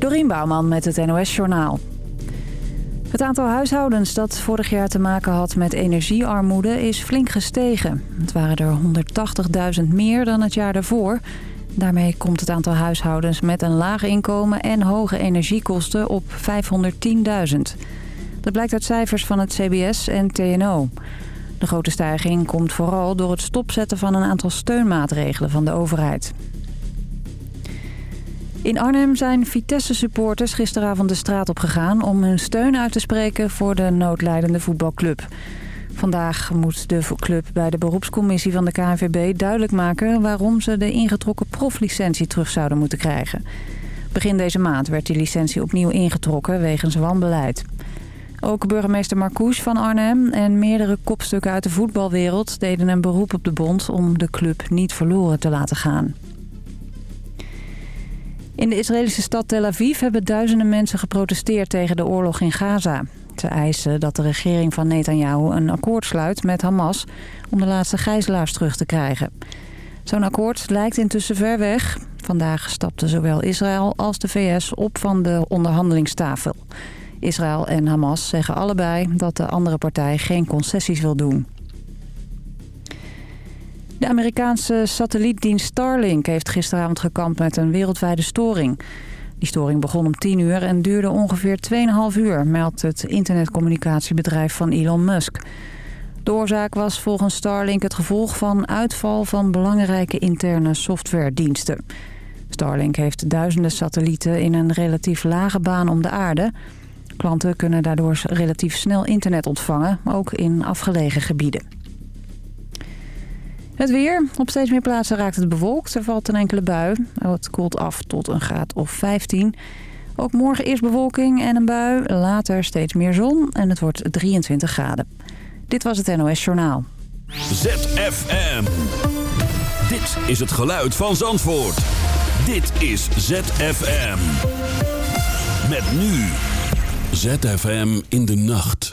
Dorien Bouwman met het NOS Journaal. Het aantal huishoudens dat vorig jaar te maken had met energiearmoede is flink gestegen. Het waren er 180.000 meer dan het jaar daarvoor. Daarmee komt het aantal huishoudens met een laag inkomen en hoge energiekosten op 510.000. Dat blijkt uit cijfers van het CBS en TNO. De grote stijging komt vooral door het stopzetten van een aantal steunmaatregelen van de overheid. In Arnhem zijn Vitesse-supporters gisteravond de straat op gegaan... om hun steun uit te spreken voor de noodlijdende voetbalclub. Vandaag moet de club bij de beroepscommissie van de KNVB duidelijk maken... waarom ze de ingetrokken proflicentie terug zouden moeten krijgen. Begin deze maand werd die licentie opnieuw ingetrokken wegens wanbeleid. Ook burgemeester Marcouch van Arnhem en meerdere kopstukken uit de voetbalwereld... deden een beroep op de bond om de club niet verloren te laten gaan. In de Israëlische stad Tel Aviv hebben duizenden mensen geprotesteerd tegen de oorlog in Gaza. Ze eisen dat de regering van Netanyahu een akkoord sluit met Hamas om de laatste gijzelaars terug te krijgen. Zo'n akkoord lijkt intussen ver weg. Vandaag stapten zowel Israël als de VS op van de onderhandelingstafel. Israël en Hamas zeggen allebei dat de andere partij geen concessies wil doen. De Amerikaanse satellietdienst Starlink heeft gisteravond gekampt met een wereldwijde storing. Die storing begon om 10 uur en duurde ongeveer 2,5 uur, meldt het internetcommunicatiebedrijf van Elon Musk. De oorzaak was volgens Starlink het gevolg van uitval van belangrijke interne softwarediensten. Starlink heeft duizenden satellieten in een relatief lage baan om de aarde. Klanten kunnen daardoor relatief snel internet ontvangen, ook in afgelegen gebieden. Het weer. Op steeds meer plaatsen raakt het bewolkt. Er valt een enkele bui. Het koelt af tot een graad of 15. Ook morgen eerst bewolking en een bui. Later steeds meer zon en het wordt 23 graden. Dit was het NOS Journaal. ZFM. Dit is het geluid van Zandvoort. Dit is ZFM. Met nu. ZFM in de nacht.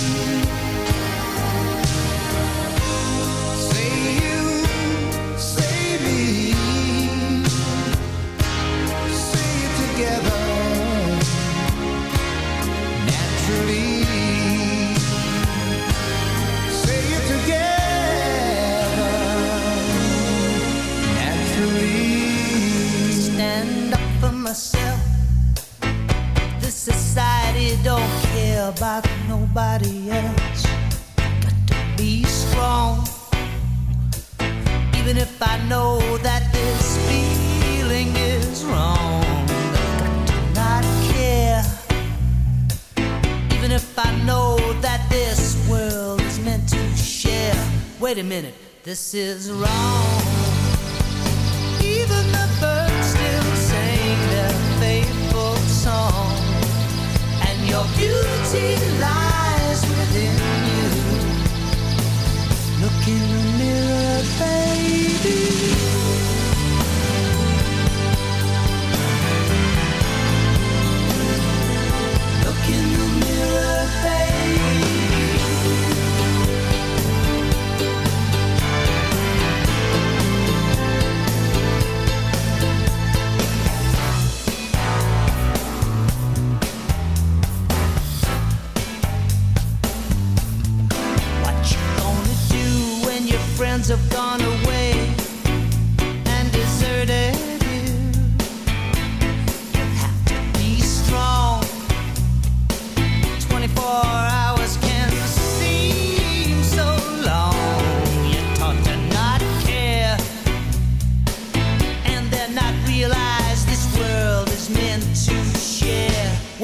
this is wrong.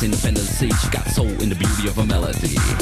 in the. She got soul in the beauty of a melody.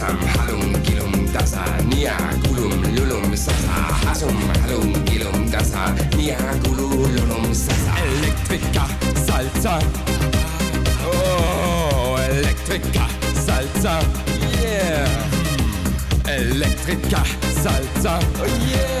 Hallo, halum, gilum, dasa, nia, gulum, lulum, sasa. Hallo, halum, gilum, dasa, nia, gulum, lulum, sasa. Elektrika, salza. Oh, elektrika, salza. Yeah. Elektrika, salza. Oh, yeah.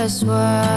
just what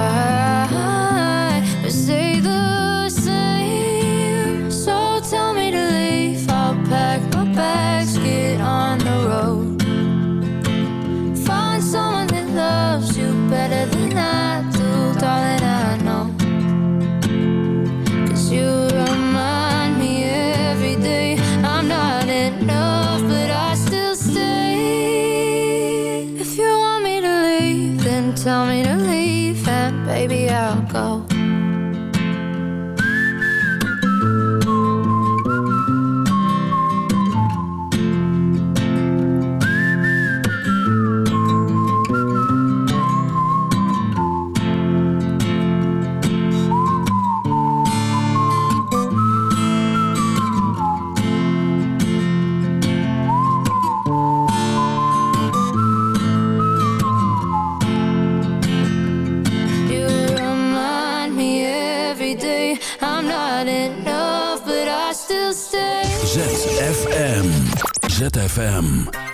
ZFM. ZFM.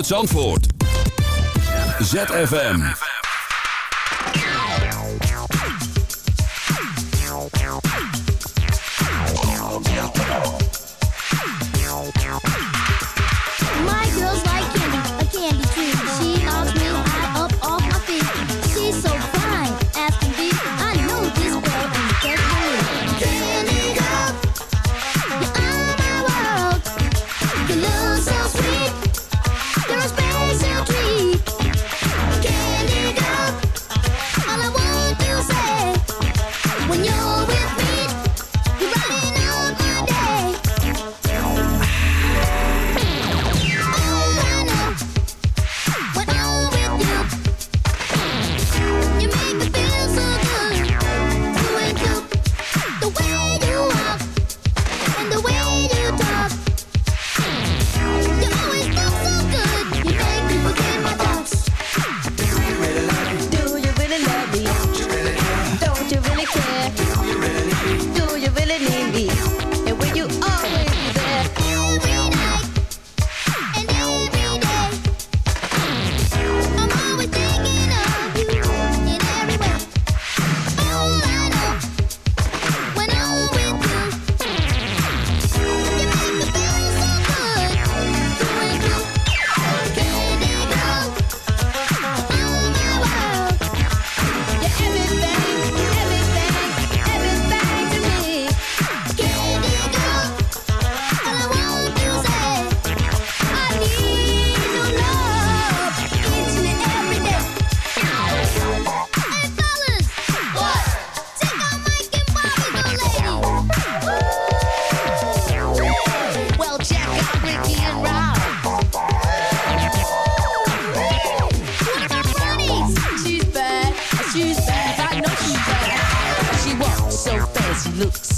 Uit Zandvoort. ZFM. ZFM.